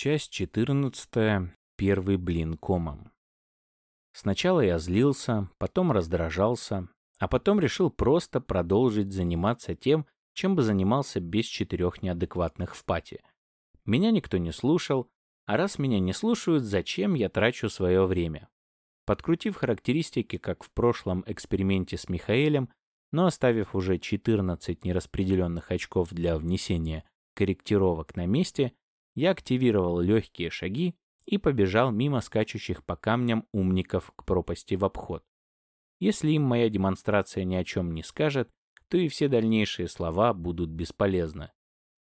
Часть 14. Первый блин комом. Сначала я злился, потом раздражался, а потом решил просто продолжить заниматься тем, чем бы занимался без четырех неадекватных в пати. Меня никто не слушал, а раз меня не слушают, зачем я трачу свое время? Подкрутив характеристики, как в прошлом эксперименте с Михаэлем, но оставив уже 14 нераспределенных очков для внесения корректировок на месте, я активировал легкие шаги и побежал мимо скачущих по камням умников к пропасти в обход. Если им моя демонстрация ни о чем не скажет, то и все дальнейшие слова будут бесполезны.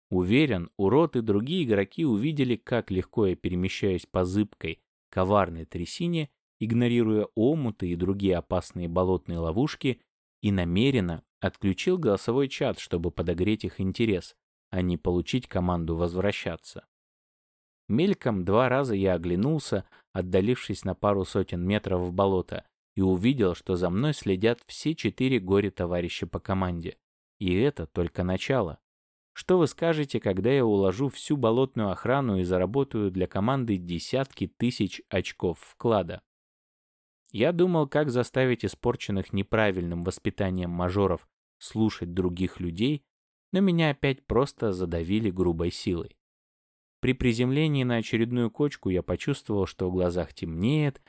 Уверен, урод и другие игроки увидели, как легко я перемещаюсь по зыбкой, коварной трясине, игнорируя омуты и другие опасные болотные ловушки, и намеренно отключил голосовой чат, чтобы подогреть их интерес, а не получить команду возвращаться. Мельком два раза я оглянулся, отдалившись на пару сотен метров в болото, и увидел, что за мной следят все четыре горе-товарища по команде. И это только начало. Что вы скажете, когда я уложу всю болотную охрану и заработаю для команды десятки тысяч очков вклада? Я думал, как заставить испорченных неправильным воспитанием мажоров слушать других людей, но меня опять просто задавили грубой силой. При приземлении на очередную кочку я почувствовал, что в глазах темнеет.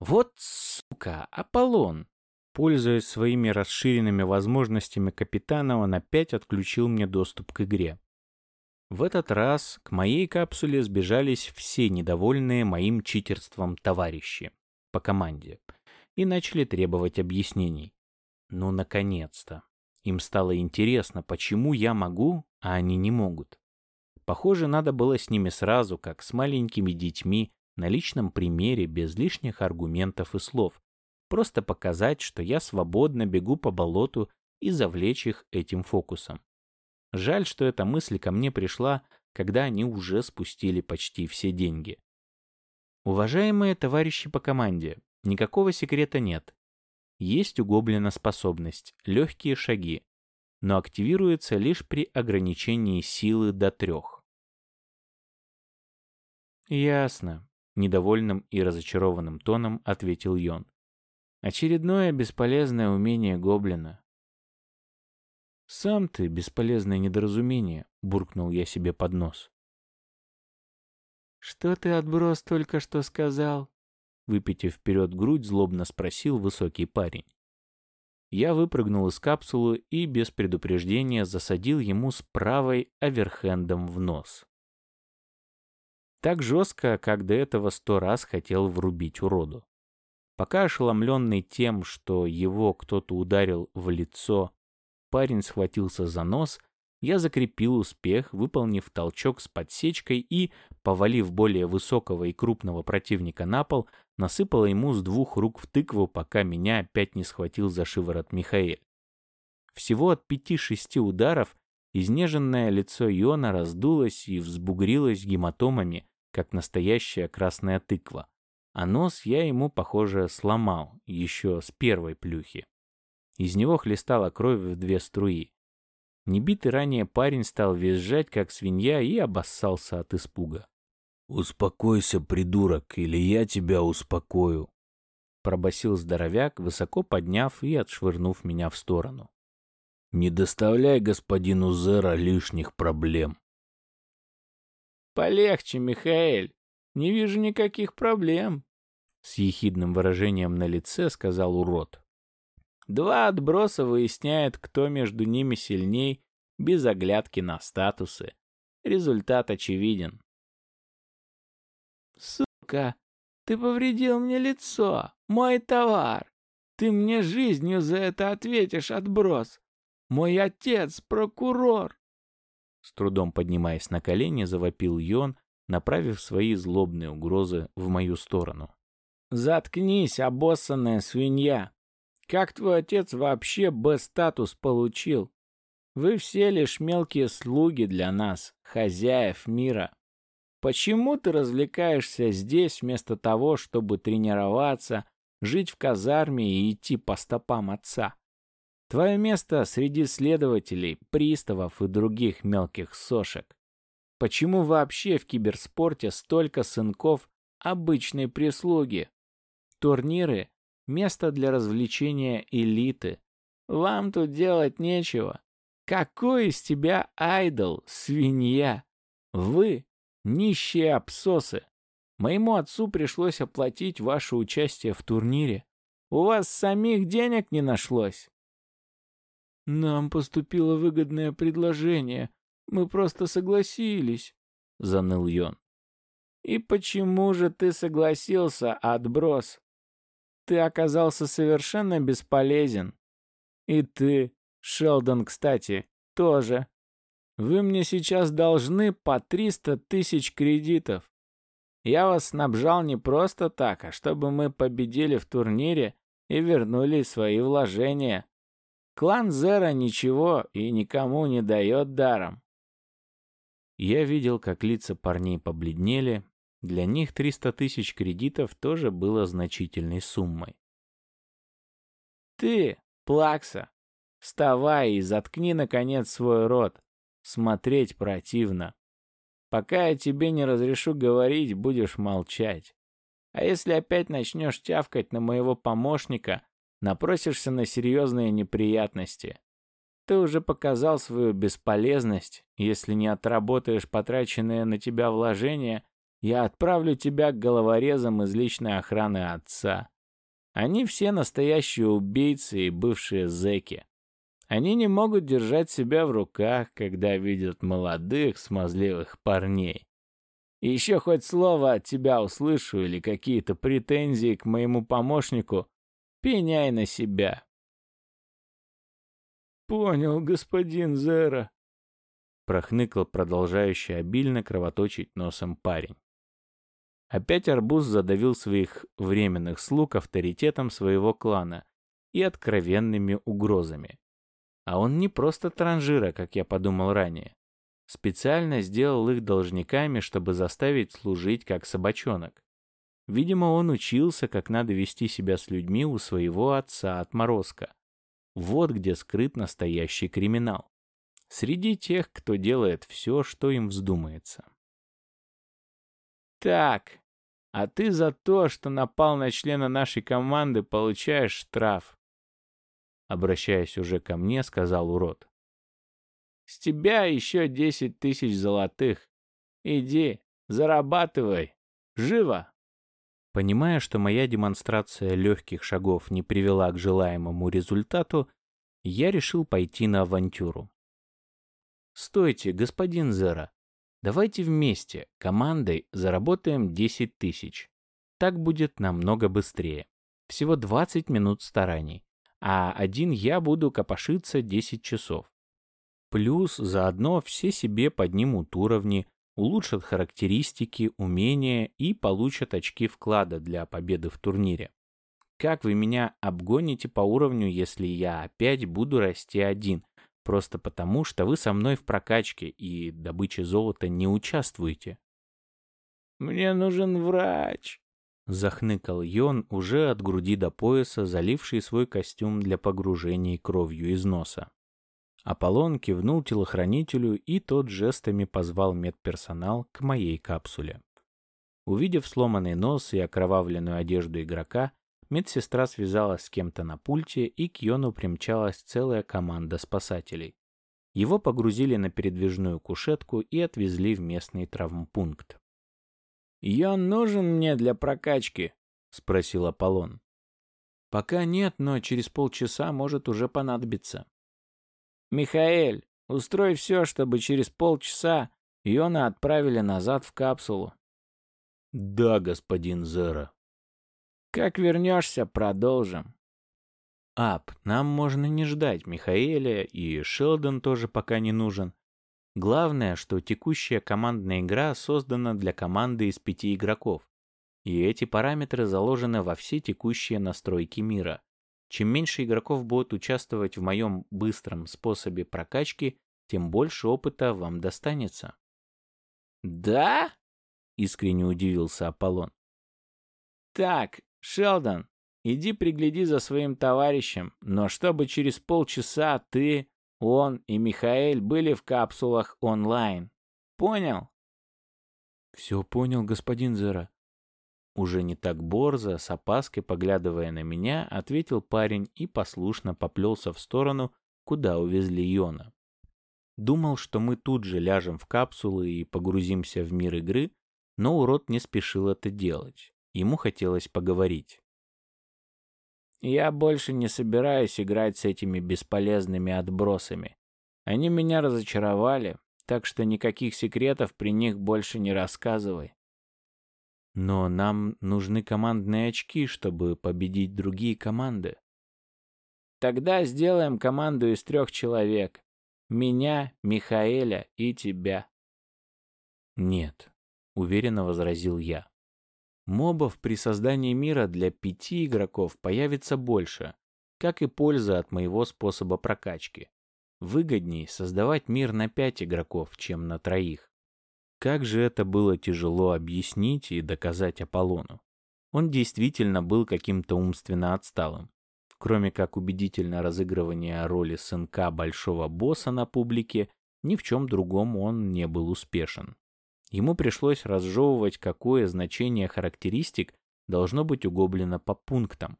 Вот, сука, Аполлон! Пользуясь своими расширенными возможностями капитана, он опять отключил мне доступ к игре. В этот раз к моей капсуле сбежались все недовольные моим читерством товарищи по команде и начали требовать объяснений. Ну, наконец-то. Им стало интересно, почему я могу, а они не могут. Похоже, надо было с ними сразу, как с маленькими детьми, на личном примере, без лишних аргументов и слов. Просто показать, что я свободно бегу по болоту и завлечь их этим фокусом. Жаль, что эта мысль ко мне пришла, когда они уже спустили почти все деньги. Уважаемые товарищи по команде, никакого секрета нет. Есть у гоблина способность «легкие шаги», но активируется лишь при ограничении силы до трех. «Ясно», — недовольным и разочарованным тоном ответил Йон. «Очередное бесполезное умение гоблина». «Сам ты бесполезное недоразумение», — буркнул я себе под нос. «Что ты, отброс, только что сказал?» Выпитив вперед грудь, злобно спросил высокий парень. Я выпрыгнул из капсулы и без предупреждения засадил ему с правой оверхендом в нос. Так жестко, как до этого сто раз хотел врубить уроду. Пока ошеломленный тем, что его кто-то ударил в лицо, парень схватился за нос, я закрепил успех, выполнив толчок с подсечкой и, повалив более высокого и крупного противника на пол, насыпал ему с двух рук в тыкву, пока меня опять не схватил за шиворот Михаэль. Всего от пяти-шести ударов Изнеженное лицо Иона раздулось и взбугрилось гематомами, как настоящая красная тыква. А нос я ему, похоже, сломал, еще с первой плюхи. Из него хлестала кровь в две струи. Небитый ранее парень стал визжать, как свинья, и обоссался от испуга. «Успокойся, придурок, или я тебя успокою», — пробасил здоровяк, высоко подняв и отшвырнув меня в сторону. Не доставляй господину Зера лишних проблем. Полегче, Михаэль. Не вижу никаких проблем. С ехидным выражением на лице сказал урод. Два отброса выясняют, кто между ними сильней, без оглядки на статусы. Результат очевиден. Сука, ты повредил мне лицо, мой товар. Ты мне жизнью за это ответишь, отброс. Мой отец — прокурор!» С трудом поднимаясь на колени, завопил Йон, направив свои злобные угрозы в мою сторону. «Заткнись, обоссанная свинья! Как твой отец вообще Б-статус получил? Вы все лишь мелкие слуги для нас, хозяев мира. Почему ты развлекаешься здесь вместо того, чтобы тренироваться, жить в казарме и идти по стопам отца? Твое место среди следователей, приставов и других мелких сошек. Почему вообще в киберспорте столько сынков обычной прислуги? Турниры — место для развлечения элиты. Вам тут делать нечего. Какой из тебя айдол, свинья? Вы — нищие абсосы. Моему отцу пришлось оплатить ваше участие в турнире. У вас самих денег не нашлось. Нам поступило выгодное предложение. Мы просто согласились, — заныл Йон. И почему же ты согласился, отброс? Ты оказался совершенно бесполезен. И ты, Шелдон, кстати, тоже. Вы мне сейчас должны по 300 тысяч кредитов. Я вас снабжал не просто так, а чтобы мы победили в турнире и вернули свои вложения. Клан Зера ничего и никому не дает даром. Я видел, как лица парней побледнели. Для них 300 тысяч кредитов тоже было значительной суммой. «Ты, Плакса, вставай и заткни, наконец, свой рот. Смотреть противно. Пока я тебе не разрешу говорить, будешь молчать. А если опять начнешь тявкать на моего помощника, напросишься на серьезные неприятности. Ты уже показал свою бесполезность. Если не отработаешь потраченные на тебя вложения, я отправлю тебя к головорезам из личной охраны отца. Они все настоящие убийцы и бывшие зэки. Они не могут держать себя в руках, когда видят молодых, смазливых парней. Еще хоть слово от тебя услышу или какие-то претензии к моему помощнику, пеняй на себя. «Понял, господин Зера», — прохныкал продолжающий обильно кровоточить носом парень. Опять арбуз задавил своих временных слуг авторитетом своего клана и откровенными угрозами. А он не просто транжира, как я подумал ранее. Специально сделал их должниками, чтобы заставить служить как собачонок. Видимо, он учился, как надо вести себя с людьми у своего отца-отморозка. Вот где скрыт настоящий криминал. Среди тех, кто делает все, что им вздумается. «Так, а ты за то, что напал на члена нашей команды, получаешь штраф», обращаясь уже ко мне, сказал урод. «С тебя еще десять тысяч золотых. Иди, зарабатывай. Живо!» Понимая, что моя демонстрация легких шагов не привела к желаемому результату, я решил пойти на авантюру. «Стойте, господин Зера. Давайте вместе, командой, заработаем 10 тысяч. Так будет намного быстрее. Всего 20 минут стараний. А один я буду копошиться 10 часов. Плюс заодно все себе поднимут уровни, улучшат характеристики, умения и получат очки вклада для победы в турнире. Как вы меня обгоните по уровню, если я опять буду расти один, просто потому, что вы со мной в прокачке и добыче золота не участвуете? «Мне нужен врач», — захныкал Йон уже от груди до пояса, заливший свой костюм для погружения кровью из носа. Аполлон кивнул телохранителю, и тот жестами позвал медперсонал к моей капсуле. Увидев сломанный нос и окровавленную одежду игрока, медсестра связалась с кем-то на пульте, и к Йону примчалась целая команда спасателей. Его погрузили на передвижную кушетку и отвезли в местный травмпункт. «Йон нужен мне для прокачки?» — спросил Аполлон. «Пока нет, но через полчаса может уже понадобиться», «Михаэль, устрой все, чтобы через полчаса Йона отправили назад в капсулу». «Да, господин Зера». «Как вернешься, продолжим». «Ап, нам можно не ждать Михаэля, и Шелдон тоже пока не нужен. Главное, что текущая командная игра создана для команды из пяти игроков, и эти параметры заложены во все текущие настройки мира. Чем меньше игроков будут участвовать в моем быстром способе прокачки, тем больше опыта вам достанется. «Да?» — искренне удивился Аполлон. «Так, Шелдон, иди пригляди за своим товарищем, но чтобы через полчаса ты, он и Михаэль были в капсулах онлайн. понял?» «Все понял, господин Зера». Уже не так борзо, с опаской поглядывая на меня, ответил парень и послушно поплелся в сторону, куда увезли Йона. Думал, что мы тут же ляжем в капсулы и погрузимся в мир игры, но урод не спешил это делать. Ему хотелось поговорить. «Я больше не собираюсь играть с этими бесполезными отбросами. Они меня разочаровали, так что никаких секретов при них больше не рассказывай». «Но нам нужны командные очки, чтобы победить другие команды». «Тогда сделаем команду из трех человек. Меня, Михаэля и тебя. Нет, уверенно возразил я. Мобов при создании мира для пяти игроков появится больше, как и польза от моего способа прокачки. Выгодней создавать мир на пять игроков, чем на троих. Как же это было тяжело объяснить и доказать Аполлону. Он действительно был каким-то умственно отсталым кроме как убедительно разыгрывания роли сынка большого босса на публике, ни в чем другом он не был успешен. Ему пришлось разжевывать, какое значение характеристик должно быть у гоблина по пунктам,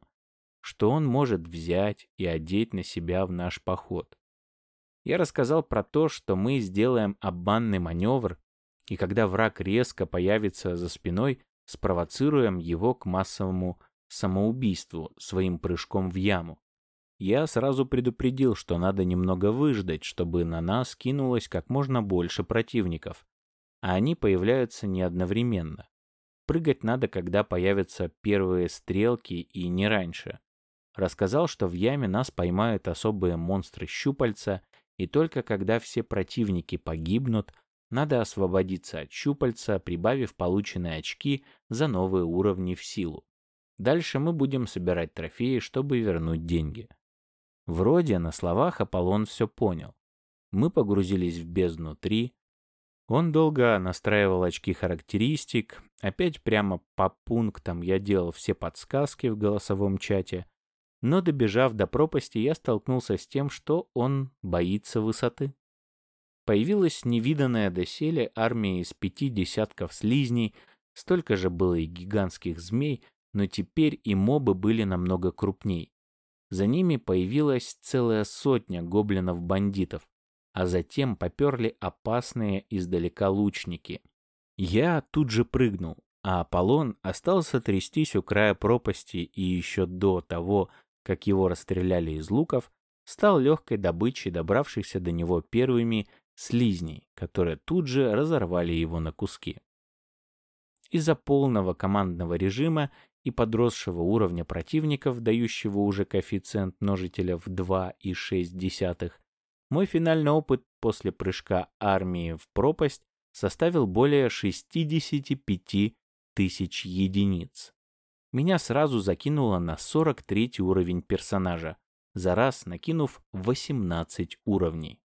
что он может взять и одеть на себя в наш поход. Я рассказал про то, что мы сделаем обманный маневр, и когда враг резко появится за спиной, спровоцируем его к массовому самоубийству своим прыжком в яму. Я сразу предупредил, что надо немного выждать, чтобы на нас кинулось как можно больше противников, а они появляются не одновременно. Прыгать надо, когда появятся первые стрелки и не раньше. Рассказал, что в яме нас поймают особые монстры-щупальца, и только когда все противники погибнут, надо освободиться от щупальца, прибавив полученные очки за новые уровни в силу. Дальше мы будем собирать трофеи, чтобы вернуть деньги. Вроде на словах Аполлон все понял. Мы погрузились в бездну 3. Он долго настраивал очки характеристик. Опять прямо по пунктам я делал все подсказки в голосовом чате. Но добежав до пропасти, я столкнулся с тем, что он боится высоты. Появилась невиданная доселе армия из пяти десятков слизней, столько же было и гигантских змей, но теперь и мобы были намного крупней. За ними появилась целая сотня гоблинов-бандитов, а затем поперли опасные издалека лучники. Я тут же прыгнул, а Аполлон остался трястись у края пропасти и еще до того, как его расстреляли из луков, стал легкой добычей добравшихся до него первыми слизней, которые тут же разорвали его на куски. Из-за полного командного режима и подросшего уровня противников, дающего уже коэффициент множителя в 2,6, мой финальный опыт после прыжка армии в пропасть составил более 65 тысяч единиц. Меня сразу закинуло на 43 уровень персонажа, за раз накинув 18 уровней.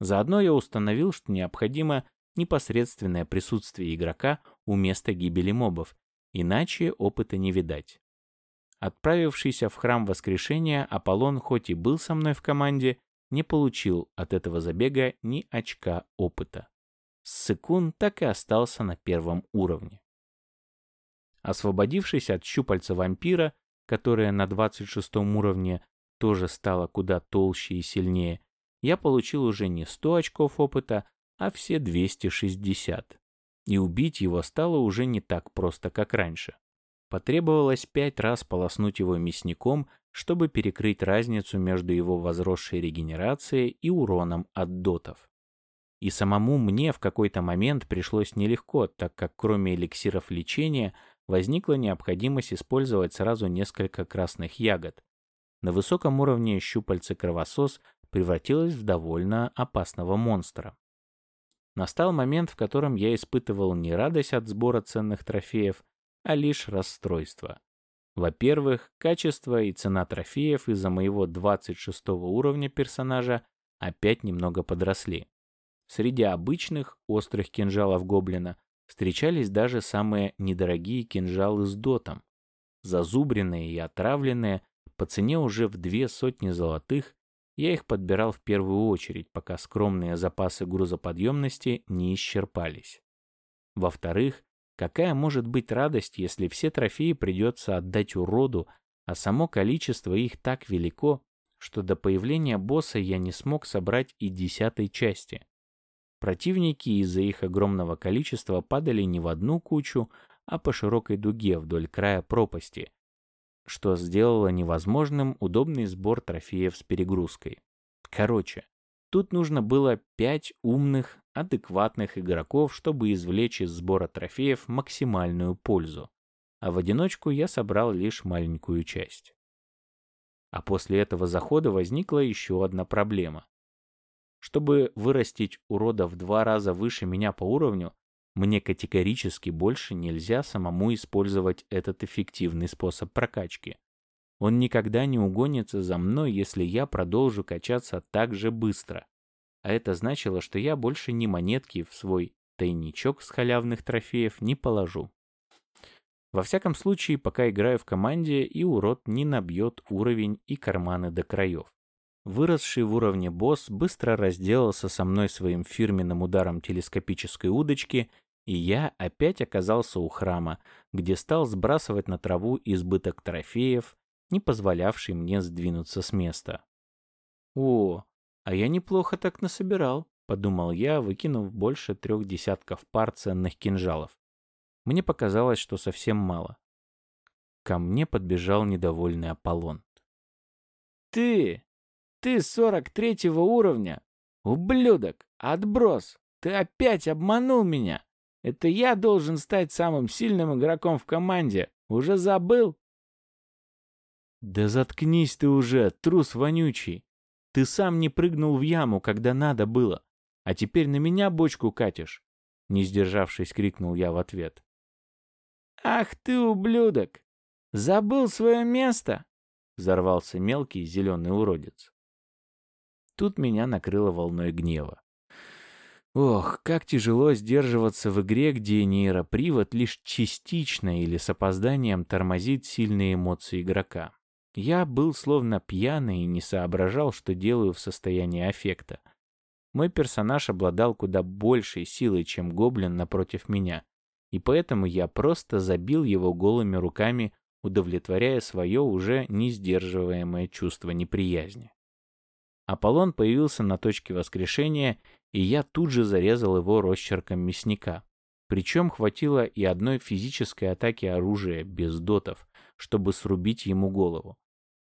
Заодно я установил, что необходимо непосредственное присутствие игрока у места гибели мобов Иначе опыта не видать. Отправившийся в храм воскрешения, Аполлон хоть и был со мной в команде, не получил от этого забега ни очка опыта. Ссыкун так и остался на первом уровне. Освободившись от щупальца вампира, которое на 26 уровне тоже стало куда толще и сильнее, я получил уже не 100 очков опыта, а все 260 и убить его стало уже не так просто, как раньше. Потребовалось пять раз полоснуть его мясником, чтобы перекрыть разницу между его возросшей регенерацией и уроном от дотов. И самому мне в какой-то момент пришлось нелегко, так как кроме эликсиров лечения возникла необходимость использовать сразу несколько красных ягод. На высоком уровне щупальце кровосос превратилось в довольно опасного монстра. Настал момент, в котором я испытывал не радость от сбора ценных трофеев, а лишь расстройство. Во-первых, качество и цена трофеев из-за моего 26 уровня персонажа опять немного подросли. Среди обычных острых кинжалов гоблина встречались даже самые недорогие кинжалы с дотом. Зазубренные и отравленные по цене уже в две сотни золотых я их подбирал в первую очередь, пока скромные запасы грузоподъемности не исчерпались. Во-вторых, какая может быть радость, если все трофеи придется отдать уроду, а само количество их так велико, что до появления босса я не смог собрать и десятой части. Противники из-за их огромного количества падали не в одну кучу, а по широкой дуге вдоль края пропасти, что сделало невозможным удобный сбор трофеев с перегрузкой. Короче, тут нужно было пять умных, адекватных игроков, чтобы извлечь из сбора трофеев максимальную пользу. А в одиночку я собрал лишь маленькую часть. А после этого захода возникла еще одна проблема. Чтобы вырастить урода в два раза выше меня по уровню, мне категорически больше нельзя самому использовать этот эффективный способ прокачки. Он никогда не угонится за мной, если я продолжу качаться так же быстро. А это значило, что я больше ни монетки в свой тайничок с халявных трофеев не положу. Во всяком случае, пока играю в команде, и урод не набьет уровень и карманы до краев. Выросший в уровне босс быстро разделался со мной своим фирменным ударом телескопической удочки и я опять оказался у храма, где стал сбрасывать на траву избыток трофеев, не позволявший мне сдвинуться с места. «О, а я неплохо так насобирал», — подумал я, выкинув больше трех десятков пар ценных кинжалов. Мне показалось, что совсем мало. Ко мне подбежал недовольный Аполлон. «Ты! Ты сорок третьего уровня! Ублюдок! Отброс! Ты опять обманул меня!» Это я должен стать самым сильным игроком в команде. Уже забыл? Да заткнись ты уже, трус вонючий. Ты сам не прыгнул в яму, когда надо было. А теперь на меня бочку катишь. Не сдержавшись, крикнул я в ответ. Ах ты, ублюдок! Забыл свое место? Взорвался мелкий зеленый уродец. Тут меня накрыло волной гнева. Ох, как тяжело сдерживаться в игре, где нейропривод лишь частично или с опозданием тормозит сильные эмоции игрока. Я был словно пьяный и не соображал, что делаю в состоянии аффекта. Мой персонаж обладал куда большей силой, чем гоблин напротив меня, и поэтому я просто забил его голыми руками, удовлетворяя свое уже не сдерживаемое чувство неприязни. Аполлон появился на точке воскрешения и я тут же зарезал его росчерком мясника. Причем хватило и одной физической атаки оружия без дотов, чтобы срубить ему голову.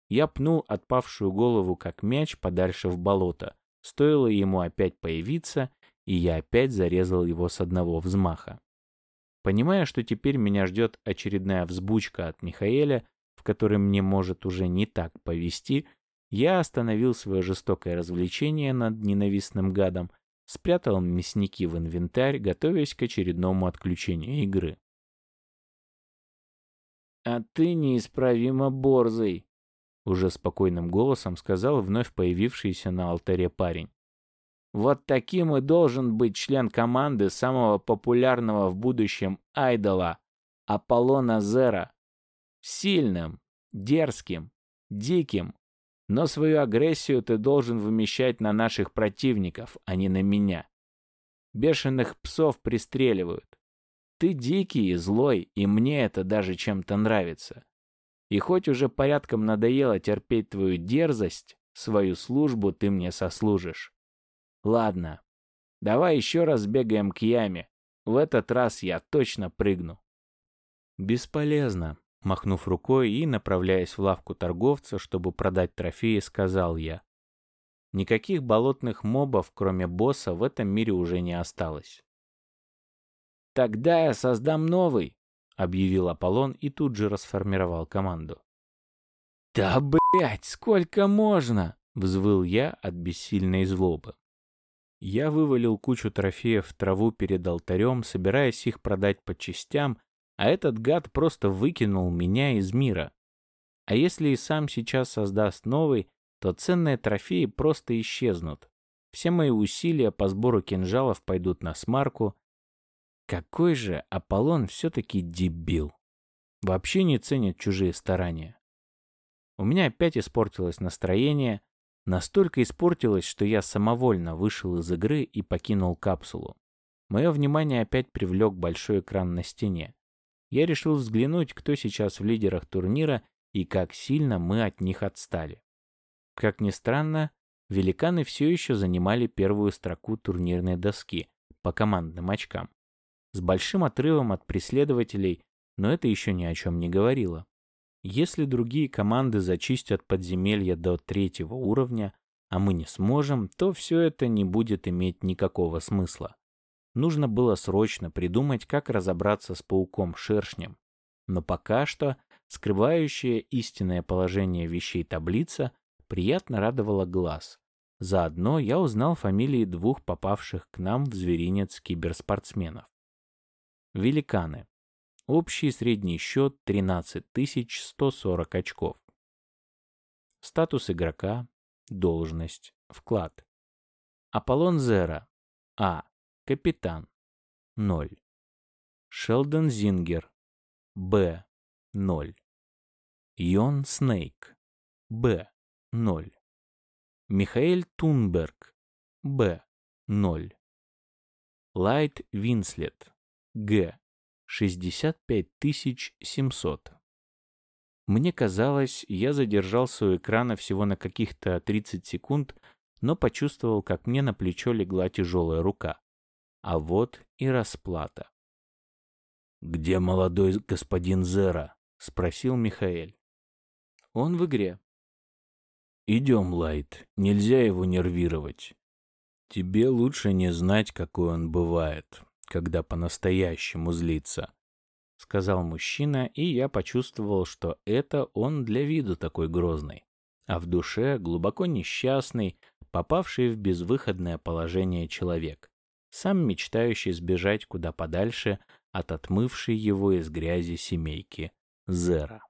Я пнул отпавшую голову как мяч подальше в болото. Стоило ему опять появиться, и я опять зарезал его с одного взмаха. Понимая, что теперь меня ждет очередная взбучка от Михаэля, в которой мне может уже не так повести, я остановил свое жестокое развлечение над ненавистным гадом спрятал мясники в инвентарь, готовясь к очередному отключению игры. «А ты неисправимо борзый», — уже спокойным голосом сказал вновь появившийся на алтаре парень. «Вот таким и должен быть член команды самого популярного в будущем айдола, Аполлона Зера. Сильным, дерзким, диким, но свою агрессию ты должен вымещать на наших противников, а не на меня. Бешеных псов пристреливают. Ты дикий и злой, и мне это даже чем-то нравится. И хоть уже порядком надоело терпеть твою дерзость, свою службу ты мне сослужишь. Ладно, давай еще раз бегаем к яме. В этот раз я точно прыгну. Бесполезно. Махнув рукой и направляясь в лавку торговца, чтобы продать трофеи, сказал я. Никаких болотных мобов, кроме босса, в этом мире уже не осталось. «Тогда я создам новый», — объявил Аполлон и тут же расформировал команду. «Да, блять, сколько можно?» — взвыл я от бессильной злобы. Я вывалил кучу трофеев в траву перед алтарем, собираясь их продать по частям а этот гад просто выкинул меня из мира. А если и сам сейчас создаст новый, то ценные трофеи просто исчезнут. Все мои усилия по сбору кинжалов пойдут на смарку. Какой же Аполлон все-таки дебил. Вообще не ценит чужие старания. У меня опять испортилось настроение, настолько испортилось, что я самовольно вышел из игры и покинул капсулу. Мое внимание опять привлек большой экран на стене. Я решил взглянуть, кто сейчас в лидерах турнира и как сильно мы от них отстали. Как ни странно, великаны все еще занимали первую строку турнирной доски по командным очкам. С большим отрывом от преследователей, но это еще ни о чем не говорило. Если другие команды зачистят подземелья до третьего уровня, а мы не сможем, то все это не будет иметь никакого смысла. Нужно было срочно придумать, как разобраться с пауком-шершнем. Но пока что скрывающая истинное положение вещей таблица приятно радовала глаз. Заодно я узнал фамилии двух попавших к нам в зверинец киберспортсменов. Великаны. Общий средний счет 13 140 очков. Статус игрока, должность, вклад. Аполлон Зера. А. Капитан. 0. Шелдон Зингер. Б. 0. Йон Снейк. Б. 0. Михаэль Тунберг. Б. 0. Лайт Винслет. Г. 65700. Мне казалось, я задержался у экрана всего на каких-то 30 секунд, но почувствовал, как мне на плечо легла тяжелая рука. А вот и расплата. «Где молодой господин Зера?» — спросил Михаэль. «Он в игре». «Идем, Лайт, нельзя его нервировать. Тебе лучше не знать, какой он бывает, когда по-настоящему злится», — сказал мужчина, и я почувствовал, что это он для виду такой грозный, а в душе глубоко несчастный, попавший в безвыходное положение человек, сам мечтающий сбежать куда подальше от отмывшей его из грязи семейки Зера.